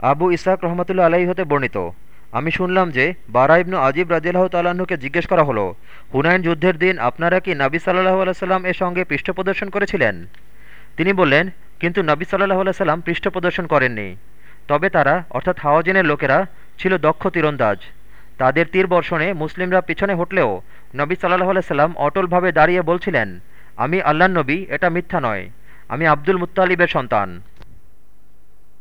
আবু ইসাক রহমতুল্লা আলাইহি হতে বর্ণিত। আমি শুনলাম যে বারা ইবনু আজিব রাজিল্লাহ তাল্লাহ্নকে জিজ্ঞেস করা হলো হুনায়ন যুদ্ধের দিন আপনারা কি নাবি সাল্লাহ আলাইসাল্লাম এর সঙ্গে পৃষ্ঠ প্রদর্শন করেছিলেন? তিনি বললেন, কিন্তু নবী সাল্লাহ আলাইসাল্লাম পৃষ্ঠ প্রদর্শন করেননি। তবে তারা, অর্থাৎ হাওয়াজিনের লোকেরা, ছিল দক্ষ তীরন্দাজ। তাদের তীর বর্ষণে মুসলিমরা পিছনে হটলেও নবী সাল্লাহ আলাইসাল্লাম অটলভাবে দাঁড়িয়ে বলছিলেন, আমি আল্লাহ নবী, এটা মিথ্যা নয়। আমি আব্দুল মুত্তালিবের সন্তান।